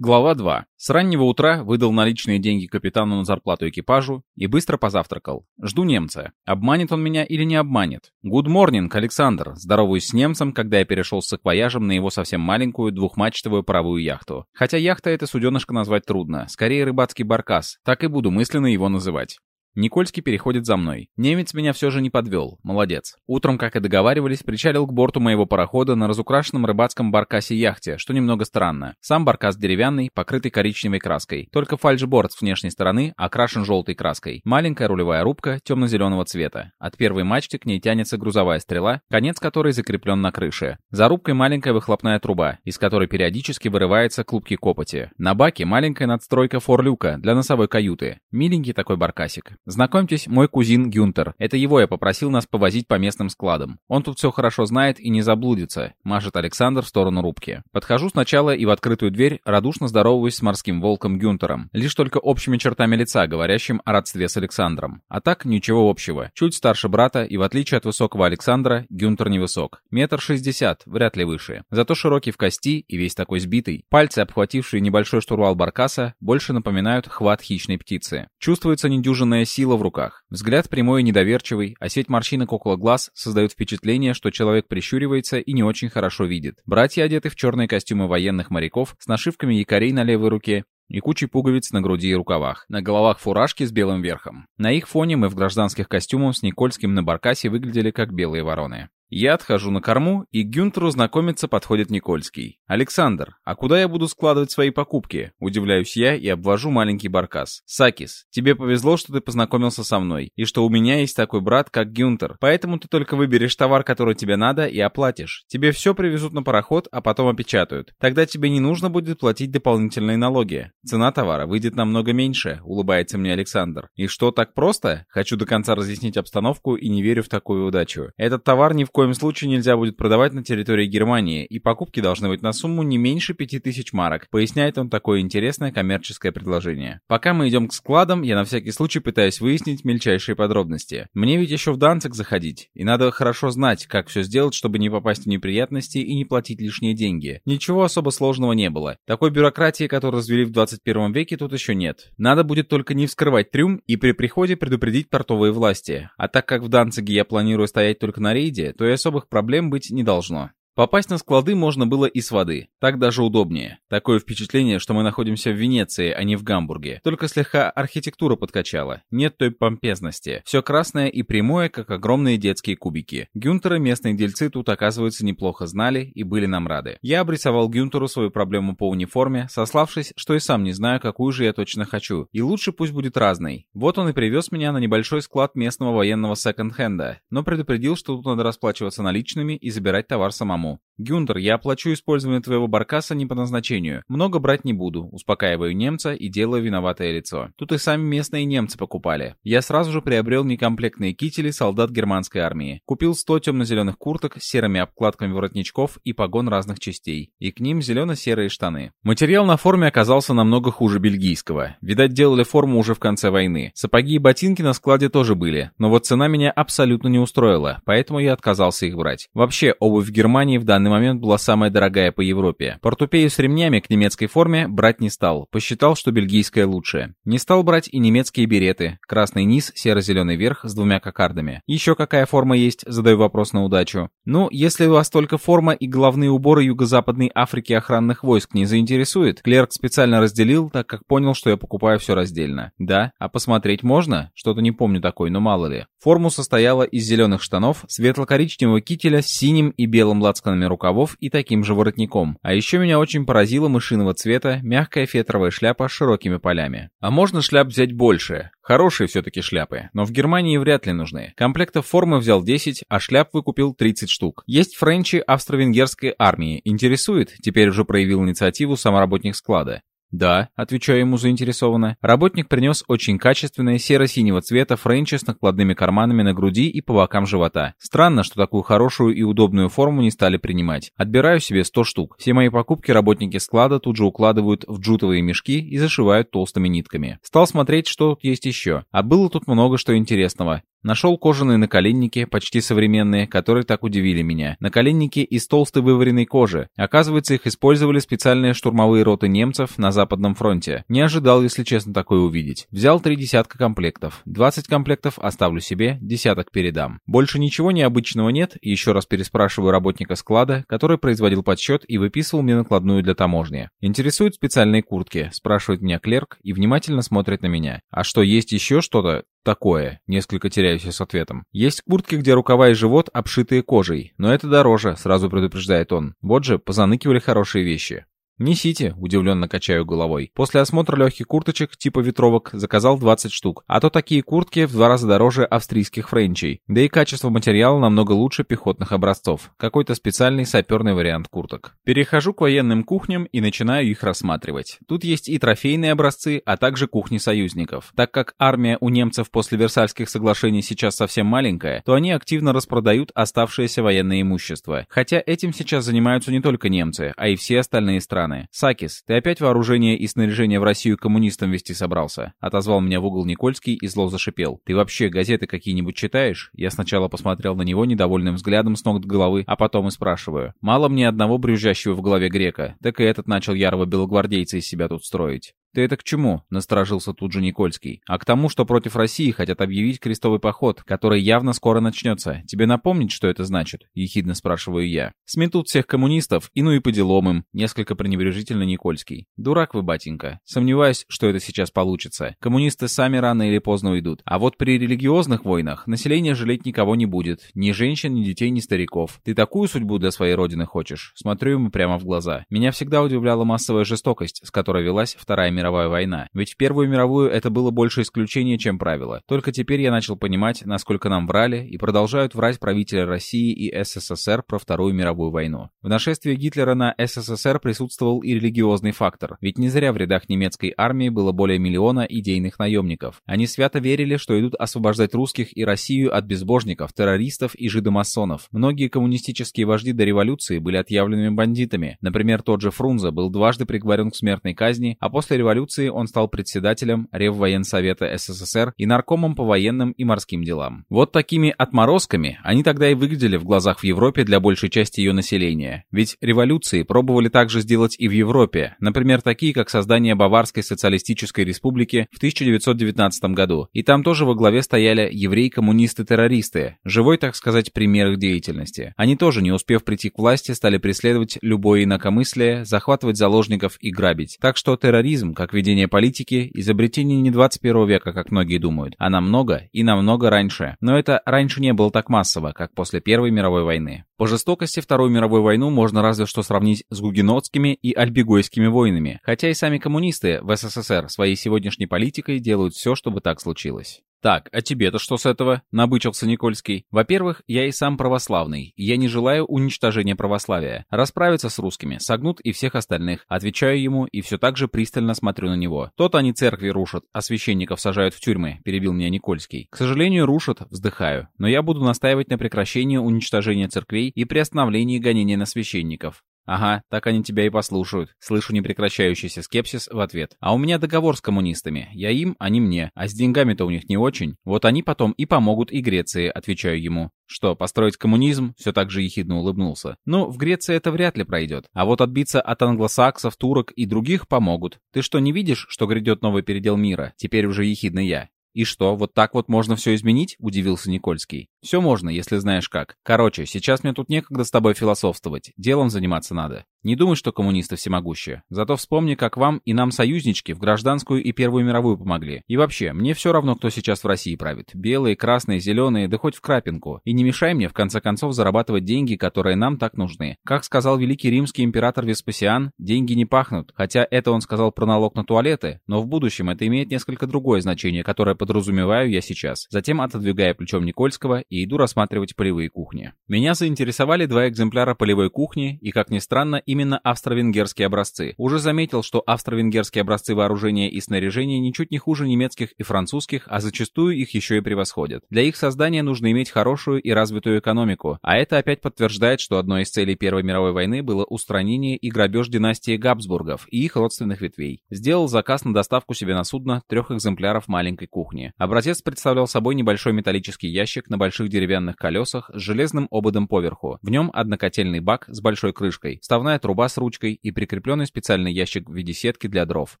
Глава 2. С раннего утра выдал наличные деньги капитану на зарплату экипажу и быстро позавтракал. Жду немца. Обманет он меня или не обманет? Good morning, Александр. Здороваюсь с немцем, когда я перешел с саквояжем на его совсем маленькую двухмачтовую паровую яхту. Хотя яхта это суденышко назвать трудно. Скорее рыбацкий баркас. Так и буду мысленно его называть. Никольский переходит за мной. Немец меня все же не подвел. Молодец. Утром, как и договаривались, причалил к борту моего парохода на разукрашенном рыбацком баркасе-яхте, что немного странно. Сам баркас деревянный, покрытый коричневой краской. Только фальшборд с внешней стороны окрашен желтой краской. Маленькая рулевая рубка темно-зеленого цвета. От первой мачты к ней тянется грузовая стрела, конец которой закреплен на крыше. За рубкой маленькая выхлопная труба, из которой периодически вырывается клубки копоти. На баке маленькая надстройка форлюка для носовой каюты. Миленький такой баркасик. Знакомьтесь, мой кузин Гюнтер. Это его я попросил нас повозить по местным складам. Он тут все хорошо знает и не заблудится, машет Александр в сторону рубки. Подхожу сначала и в открытую дверь радушно здороваюсь с морским волком Гюнтером. Лишь только общими чертами лица, говорящим о родстве с Александром. А так, ничего общего. Чуть старше брата, и в отличие от высокого Александра, Гюнтер невысок. Метр шестьдесят, вряд ли выше. Зато широкий в кости и весь такой сбитый. Пальцы, обхватившие небольшой штурвал баркаса, больше напоминают хват хищной птицы. Чувствуется недюжинная сила в руках. Взгляд прямой и недоверчивый, а сеть морщинок около глаз создают впечатление, что человек прищуривается и не очень хорошо видит. Братья одеты в черные костюмы военных моряков с нашивками якорей на левой руке и кучей пуговиц на груди и рукавах. На головах фуражки с белым верхом. На их фоне мы в гражданских костюмах с Никольским на баркасе выглядели как белые вороны. Я отхожу на корму, и к Гюнтеру знакомиться подходит Никольский. «Александр, а куда я буду складывать свои покупки?» Удивляюсь я и обвожу маленький баркас. «Сакис, тебе повезло, что ты познакомился со мной, и что у меня есть такой брат, как Гюнтер. Поэтому ты только выберешь товар, который тебе надо, и оплатишь. Тебе все привезут на пароход, а потом опечатают. Тогда тебе не нужно будет платить дополнительные налоги. Цена товара выйдет намного меньше», — улыбается мне Александр. «И что, так просто?» Хочу до конца разъяснить обстановку и не верю в такую удачу. Этот товар ни в коем случае нельзя будет продавать на территории Германии, и покупки должны быть на сумму не меньше 5000 марок, поясняет он такое интересное коммерческое предложение. Пока мы идем к складам, я на всякий случай пытаюсь выяснить мельчайшие подробности. Мне ведь еще в Данцик заходить, и надо хорошо знать, как все сделать, чтобы не попасть в неприятности и не платить лишние деньги. Ничего особо сложного не было. Такой бюрократии, которую развели в 21 веке, тут еще нет. Надо будет только не вскрывать трюм и при приходе предупредить портовые власти. А так как в Данциге я планирую стоять только на рейде, то и особых проблем быть не должно. Попасть на склады можно было и с воды. Так даже удобнее. Такое впечатление, что мы находимся в Венеции, а не в Гамбурге. Только слегка архитектура подкачала. Нет той помпезности. Все красное и прямое, как огромные детские кубики. Гюнтера местные дельцы тут, оказывается, неплохо знали и были нам рады. Я обрисовал Гюнтеру свою проблему по униформе, сославшись, что и сам не знаю, какую же я точно хочу. И лучше пусть будет разной. Вот он и привез меня на небольшой склад местного военного секонд-хенда, но предупредил, что тут надо расплачиваться наличными и забирать товар самому. «Гюнтер, я оплачу использование твоего баркаса не по назначению. Много брать не буду», успокаиваю немца и делаю виноватое лицо. Тут и сами местные немцы покупали. Я сразу же приобрел некомплектные кители солдат германской армии. Купил 100 темно-зеленых курток с серыми обкладками воротничков и погон разных частей. И к ним зелено-серые штаны. Материал на форме оказался намного хуже бельгийского. Видать, делали форму уже в конце войны. Сапоги и ботинки на складе тоже были. Но вот цена меня абсолютно не устроила, поэтому я отказался их брать. Вообще, обувь в Германии в данный момент была самая дорогая по Европе. Портупею с ремнями к немецкой форме брать не стал, посчитал, что бельгийская лучше. Не стал брать и немецкие береты. Красный низ, серо-зеленый верх с двумя кокардами. Еще какая форма есть, задаю вопрос на удачу. Ну, если вас только форма и головные уборы Юго-Западной Африки охранных войск не заинтересует, клерк специально разделил, так как понял, что я покупаю все раздельно. Да, а посмотреть можно? Что-то не помню такой, но мало ли. Форму состояла из зеленых штанов, светло-коричневого кителя с синим и белым лацканом лацканами рукавов и таким же воротником. А еще меня очень поразила мышиного цвета мягкая фетровая шляпа с широкими полями. А можно шляп взять больше? Хорошие все-таки шляпы, но в Германии вряд ли нужны. Комплектов формы взял 10, а шляп выкупил 30 штук. Есть френчи австро-венгерской армии. Интересует? Теперь уже проявил инициативу самоработник склада. «Да», — отвечаю ему заинтересованно. Работник принес очень качественное серо-синего цвета френчи с накладными карманами на груди и по бокам живота. Странно, что такую хорошую и удобную форму не стали принимать. Отбираю себе 100 штук. Все мои покупки работники склада тут же укладывают в джутовые мешки и зашивают толстыми нитками. Стал смотреть, что тут есть еще. А было тут много что интересного. Нашел кожаные наколенники, почти современные, которые так удивили меня. Наколенники из толстой вываренной кожи. Оказывается, их использовали специальные штурмовые роты немцев на Западном фронте. Не ожидал, если честно, такое увидеть. Взял три десятка комплектов. 20 комплектов оставлю себе, десяток передам. Больше ничего необычного нет, еще раз переспрашиваю работника склада, который производил подсчет и выписывал мне накладную для таможни. Интересуют специальные куртки, спрашивает меня клерк и внимательно смотрит на меня. А что, есть еще что-то? Такое?» Несколько теряюсь с ответом. «Есть куртки, где рукава и живот обшитые кожей, но это дороже», сразу предупреждает он. Вот же, позаныкивали хорошие вещи. «Несите», — удивленно качаю головой. После осмотра легких курточек типа ветровок заказал 20 штук, а то такие куртки в два раза дороже австрийских френчей. Да и качество материала намного лучше пехотных образцов. Какой-то специальный саперный вариант курток. Перехожу к военным кухням и начинаю их рассматривать. Тут есть и трофейные образцы, а также кухни союзников. Так как армия у немцев после Версальских соглашений сейчас совсем маленькая, то они активно распродают оставшееся военное имущество. Хотя этим сейчас занимаются не только немцы, а и все остальные страны страны. «Сакис, ты опять вооружение и снаряжение в Россию коммунистам вести собрался?» Отозвал меня в угол Никольский и зло зашипел. «Ты вообще газеты какие-нибудь читаешь?» Я сначала посмотрел на него недовольным взглядом с ног до головы, а потом и спрашиваю. «Мало мне одного брюзжащего в голове грека, так и этот начал ярого белогвардейца из себя тут строить». «Ты это к чему?» — насторожился тут же Никольский. «А к тому, что против России хотят объявить крестовый поход, который явно скоро начнется. Тебе напомнить, что это значит?» — ехидно спрашиваю я. «Сметут всех коммунистов, и ну и по делам им», — несколько пренебрежительно Никольский. «Дурак вы, батенька. Сомневаюсь, что это сейчас получится. Коммунисты сами рано или поздно уйдут. А вот при религиозных войнах население жалеть никого не будет. Ни женщин, ни детей, ни стариков. Ты такую судьбу для своей родины хочешь?» Смотрю ему прямо в глаза. Меня всегда удивляла массовая жестокость, с которой велась Вторая мировая война. Ведь в Первую мировую это было больше исключение, чем правило. Только теперь я начал понимать, насколько нам врали и продолжают врать правители России и СССР про Вторую мировую войну. В нашествии Гитлера на СССР присутствовал и религиозный фактор. Ведь не зря в рядах немецкой армии было более миллиона идейных наемников. Они свято верили, что идут освобождать русских и Россию от безбожников, террористов и жидомасонов. Многие коммунистические вожди до революции были отъявленными бандитами. Например, тот же Фрунзе был дважды приговорен к смертной казни, а после революции революции он стал председателем Реввоенсовета СССР и наркомом по военным и морским делам. Вот такими отморозками они тогда и выглядели в глазах в Европе для большей части ее населения. Ведь революции пробовали также сделать и в Европе, например, такие как создание Баварской социалистической республики в 1919 году. И там тоже во главе стояли евреи-коммунисты-террористы, живой, так сказать, пример их деятельности. Они тоже, не успев прийти к власти, стали преследовать любое инакомыслие, захватывать заложников и грабить. Так что терроризм, как ведение политики, изобретение не 21 века, как многие думают, а намного и намного раньше. Но это раньше не было так массово, как после Первой мировой войны. По жестокости Вторую мировую войну можно разве что сравнить с гугенотскими и альбегойскими войнами, хотя и сами коммунисты в СССР своей сегодняшней политикой делают все, чтобы так случилось. «Так, а тебе-то что с этого?» — набычился Никольский. «Во-первых, я и сам православный. Я не желаю уничтожения православия. Расправиться с русскими, согнут и всех остальных. Отвечаю ему и все так же пристально смотрю на него. Тот они церкви рушат, а священников сажают в тюрьмы», — перебил меня Никольский. «К сожалению, рушат, вздыхаю. Но я буду настаивать на прекращении уничтожения церквей и приостановлении гонения на священников. «Ага, так они тебя и послушают». Слышу непрекращающийся скепсис в ответ. «А у меня договор с коммунистами. Я им, они мне. А с деньгами-то у них не очень. Вот они потом и помогут и Греции», — отвечаю ему. «Что, построить коммунизм?» — все так же ехидно улыбнулся. «Ну, в Греции это вряд ли пройдет. А вот отбиться от англосаксов, турок и других помогут. Ты что, не видишь, что грядет новый передел мира? Теперь уже ехидно я. «И что, вот так вот можно все изменить?» — удивился Никольский. «Все можно, если знаешь как. Короче, сейчас мне тут некогда с тобой философствовать. Делом заниматься надо. Не думай, что коммунисты всемогущие. Зато вспомни, как вам и нам союзнички в гражданскую и Первую мировую помогли. И вообще, мне все равно, кто сейчас в России правит. Белые, красные, зеленые, да хоть в крапинку. И не мешай мне, в конце концов, зарабатывать деньги, которые нам так нужны. Как сказал великий римский император Веспасиан, деньги не пахнут. Хотя это он сказал про налог на туалеты, но в будущем это имеет несколько другое значение, которое подразумеваю я сейчас. Затем, отодвигая плечом Никольского и иду рассматривать полевые кухни. Меня заинтересовали два экземпляра полевой кухни и, как ни странно, именно австро-венгерские образцы. Уже заметил, что австро-венгерские образцы вооружения и снаряжения ничуть не хуже немецких и французских, а зачастую их еще и превосходят. Для их создания нужно иметь хорошую и развитую экономику, а это опять подтверждает, что одной из целей Первой мировой войны было устранение и грабеж династии Габсбургов и их родственных ветвей. Сделал заказ на доставку себе на судно трех экземпляров маленькой кухни. Образец представлял собой небольшой металлический ящик на больших деревянных колесах с железным ободом поверху. В нем однокотельный бак с большой крышкой, вставная труба с ручкой и прикрепленный специальный ящик в виде сетки для дров.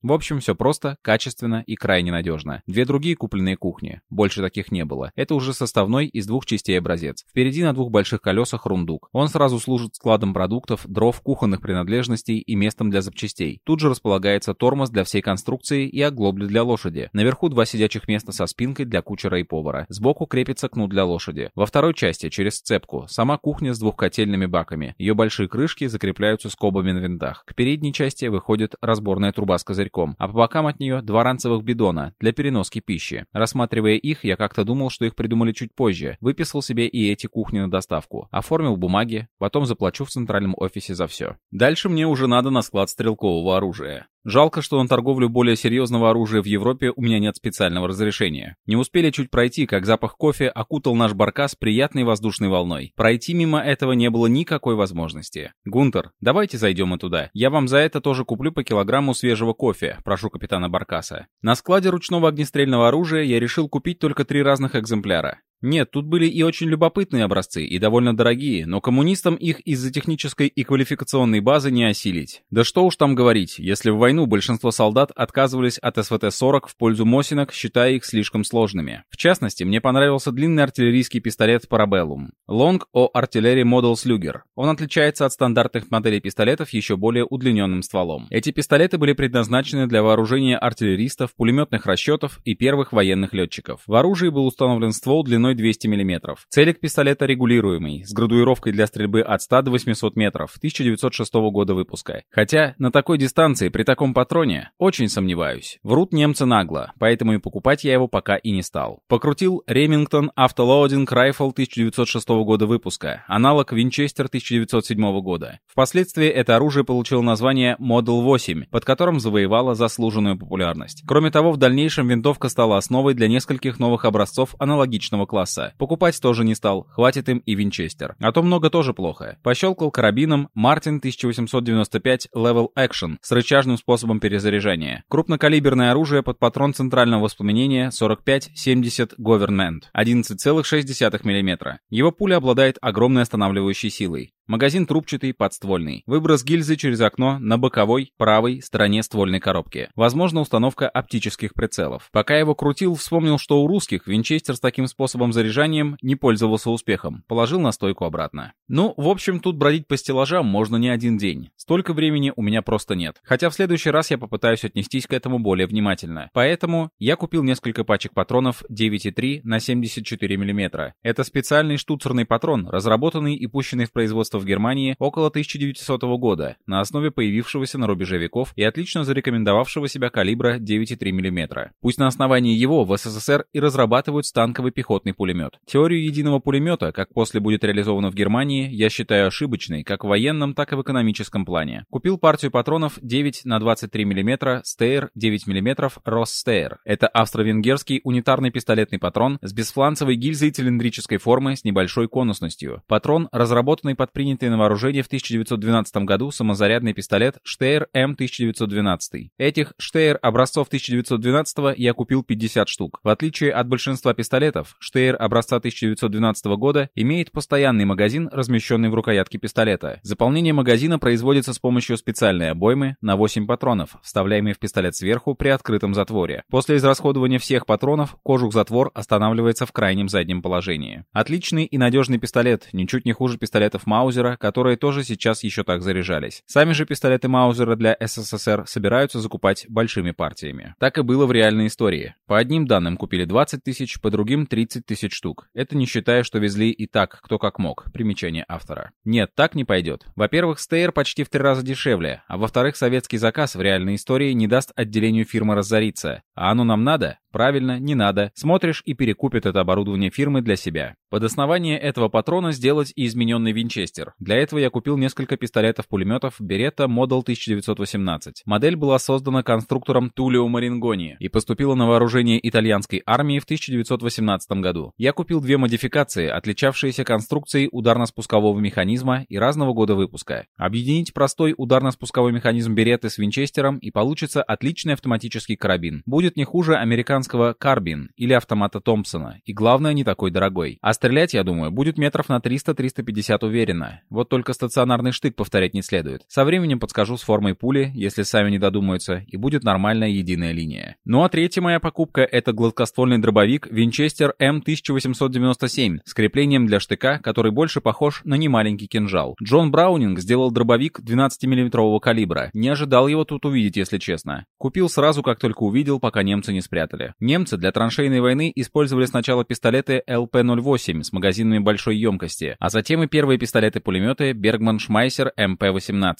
В общем, все просто, качественно и крайне надежно. Две другие купленные кухни. Больше таких не было. Это уже составной из двух частей образец. Впереди на двух больших колесах рундук. Он сразу служит складом продуктов, дров, кухонных принадлежностей и местом для запчастей. Тут же располагается тормоз для всей конструкции и оглобли для лошади. Наверху два сидячих места со спинкой для кучера и повара. Сбоку крепится кнут для лошади. Во второй части, через сцепку, сама кухня с двухкотельными баками. Ее большие крышки закрепляются скобами на винтах. К передней части выходит разборная труба с козырьком, а по бокам от нее два ранцевых бидона для переноски пищи. Рассматривая их, я как-то думал, что их придумали чуть позже. Выписал себе и эти кухни на доставку. Оформил бумаги, потом заплачу в центральном офисе за все. Дальше мне уже надо на склад стрелкового оружия. Жалко, что на торговлю более серьезного оружия в Европе у меня нет специального разрешения. Не успели чуть пройти, как запах кофе окутал наш баркас приятной воздушной волной. Пройти мимо этого не было никакой возможности. «Гунтер, давайте зайдем и туда. Я вам за это тоже куплю по килограмму свежего кофе», прошу капитана баркаса. На складе ручного огнестрельного оружия я решил купить только три разных экземпляра. Нет, тут были и очень любопытные образцы, и довольно дорогие, но коммунистам их из-за технической и квалификационной базы не осилить. Да что уж там говорить, если в войну большинство солдат отказывались от СВТ-40 в пользу Мосинок, считая их слишком сложными. В частности, мне понравился длинный артиллерийский пистолет Parabellum. Long O Artillery Model Slugger. Он отличается от стандартных моделей пистолетов еще более удлиненным стволом. Эти пистолеты были предназначены для вооружения артиллеристов, пулеметных расчетов и первых военных летчиков. В оружии был установлен ствол длиной длиной 200 мм. Целик пистолета регулируемый, с градуировкой для стрельбы от 100 до 800 метров, 1906 года выпуска. Хотя на такой дистанции при таком патроне очень сомневаюсь. Врут немцы нагло, поэтому и покупать я его пока и не стал. Покрутил Ремингтон Автолоудинг Rifle 1906 года выпуска, аналог Винчестер 1907 года. Впоследствии это оружие получило название Model 8, под которым завоевало заслуженную популярность. Кроме того, в дальнейшем винтовка стала основой для нескольких новых образцов аналогичного класса класса. Покупать тоже не стал, хватит им и винчестер. А то много тоже плохо. Пощелкал карабином Мартин 1895 Level Action с рычажным способом перезаряжания. Крупнокалиберное оружие под патрон центрального воспламенения 45-70 Government 11,6 мм. Его пуля обладает огромной останавливающей силой. Магазин трубчатый, подствольный. Выброс гильзы через окно на боковой, правой стороне ствольной коробки. Возможно, установка оптических прицелов. Пока его крутил, вспомнил, что у русских винчестер с таким способом заряжанием не пользовался успехом. Положил на стойку обратно. Ну, в общем, тут бродить по стеллажам можно не один день. Столько времени у меня просто нет. Хотя в следующий раз я попытаюсь отнестись к этому более внимательно. Поэтому я купил несколько пачек патронов 9,3 на 74 мм. Это специальный штуцерный патрон, разработанный и пущенный в производство в Германии около 1900 года на основе появившегося на рубеже веков и отлично зарекомендовавшего себя калибра 9,3 мм. Пусть на основании его в СССР и разрабатывают станковый пехотный пулемет. Теорию единого пулемета, как после будет реализована в Германии, я считаю ошибочной как в военном, так и в экономическом плане. Купил партию патронов 9 на 23 мм Steyr 9 мм Steyr. Это австро-венгерский унитарный пистолетный патрон с бесфланцевой гильзой цилиндрической формы с небольшой конусностью. Патрон, разработанный под принятый принятый на вооружение в 1912 году самозарядный пистолет Штейр М1912. Этих Штейр образцов 1912 я купил 50 штук. В отличие от большинства пистолетов, Штейр образца 1912 года имеет постоянный магазин, размещенный в рукоятке пистолета. Заполнение магазина производится с помощью специальной обоймы на 8 патронов, вставляемой в пистолет сверху при открытом затворе. После израсходования всех патронов кожух-затвор останавливается в крайнем заднем положении. Отличный и надежный пистолет, ничуть не хуже пистолетов Маузер Маузера, которые тоже сейчас еще так заряжались. Сами же пистолеты Маузера для СССР собираются закупать большими партиями. Так и было в реальной истории. По одним данным купили 20 тысяч, по другим 30 тысяч штук. Это не считая, что везли и так, кто как мог. Примечание автора. Нет, так не пойдет. Во-первых, Стейр почти в три раза дешевле, а во-вторых, советский заказ в реальной истории не даст отделению фирмы разориться. А оно нам надо? Правильно, не надо. Смотришь и перекупит это оборудование фирмы для себя. Под основание этого патрона сделать и измененный винчестер. Для этого я купил несколько пистолетов-пулеметов Beretta Model 1918. Модель была создана конструктором Тулио Марингони и поступила на вооружение итальянской армии в 1918 году. Я купил две модификации, отличавшиеся конструкцией ударно-спускового механизма и разного года выпуска. Объединить простой ударно-спусковой механизм Беретты с винчестером и получится отличный автоматический карабин. Будет не хуже американского карбин или автомата Томпсона, и главное, не такой дорогой. А стрелять, я думаю, будет метров на 300-350 уверенно. Вот только стационарный штык повторять не следует. Со временем подскажу с формой пули, если сами не додумаются, и будет нормальная единая линия. Ну а третья моя покупка — это гладкоствольный дробовик Winchester M1897 с креплением для штыка, который больше похож на немаленький кинжал. Джон Браунинг сделал дробовик 12 миллиметрового калибра. Не ожидал его тут увидеть, если честно. Купил сразу, как только увидел, пока немцы не спрятали. Немцы для траншейной войны использовали сначала пистолеты ЛП-08 с магазинами большой емкости, а затем и первые пистолеты-пулеметы Бергман Шмайсер МП-18.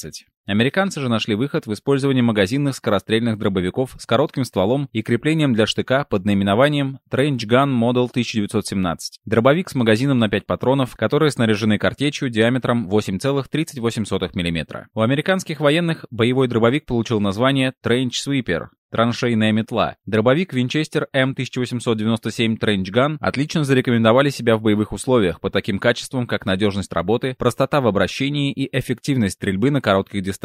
Американцы же нашли выход в использовании магазинных скорострельных дробовиков с коротким стволом и креплением для штыка под наименованием Trench Gun Model 1917. Дробовик с магазином на 5 патронов, которые снаряжены картечью диаметром 8,38 мм. У американских военных боевой дробовик получил название Trench Sweeper, Траншейная метла. Дробовик Винчестер М1897 Trench Gun отлично зарекомендовали себя в боевых условиях по таким качествам, как надежность работы, простота в обращении и эффективность стрельбы на коротких дистанциях.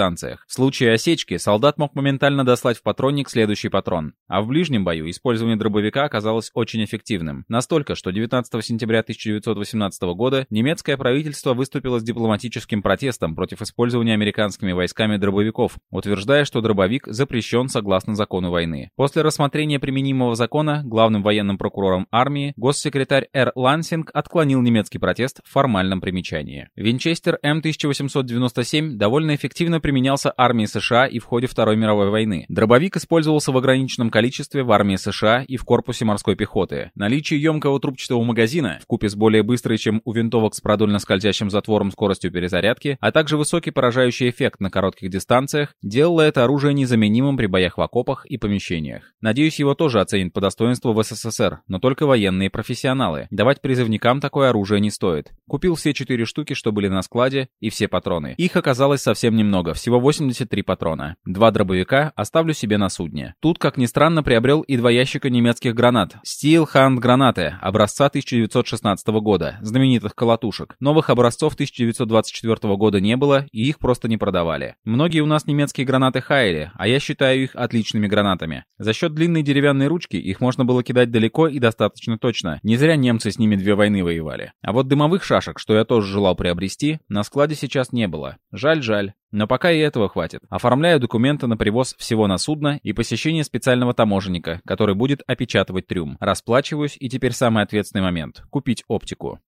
В случае осечки солдат мог моментально дослать в патронник следующий патрон, а в ближнем бою использование дробовика оказалось очень эффективным. Настолько, что 19 сентября 1918 года немецкое правительство выступило с дипломатическим протестом против использования американскими войсками дробовиков, утверждая, что дробовик запрещен согласно закону войны. После рассмотрения применимого закона главным военным прокурором армии госсекретарь Р. Лансинг отклонил немецкий протест в формальном примечании. Винчестер М1897 довольно эффективно применялся армией США и в ходе Второй мировой войны. Дробовик использовался в ограниченном количестве в армии США и в корпусе морской пехоты. Наличие емкого трубчатого магазина, в купе с более быстрой, чем у винтовок с продольно скользящим затвором скоростью перезарядки, а также высокий поражающий эффект на коротких дистанциях, делало это оружие незаменимым при боях в окопах и помещениях. Надеюсь, его тоже оценят по достоинству в СССР, но только военные профессионалы. Давать призывникам такое оружие не стоит. Купил все четыре штуки, что были на складе, и все патроны. Их оказалось совсем немного, всего 83 патрона. Два дробовика оставлю себе на судне. Тут, как ни странно, приобрел и два ящика немецких гранат. Hand гранаты, образца 1916 года, знаменитых колотушек. Новых образцов 1924 года не было, и их просто не продавали. Многие у нас немецкие гранаты хаяли, а я считаю их отличными гранатами. За счет длинной деревянной ручки их можно было кидать далеко и достаточно точно. Не зря немцы с ними две войны воевали. А вот дымовых шашек, что я тоже желал приобрести, на складе сейчас не было. Жаль-жаль. Но пока и этого хватит. Оформляю документы на привоз всего на судно и посещение специального таможенника, который будет опечатывать трюм. Расплачиваюсь, и теперь самый ответственный момент — купить оптику.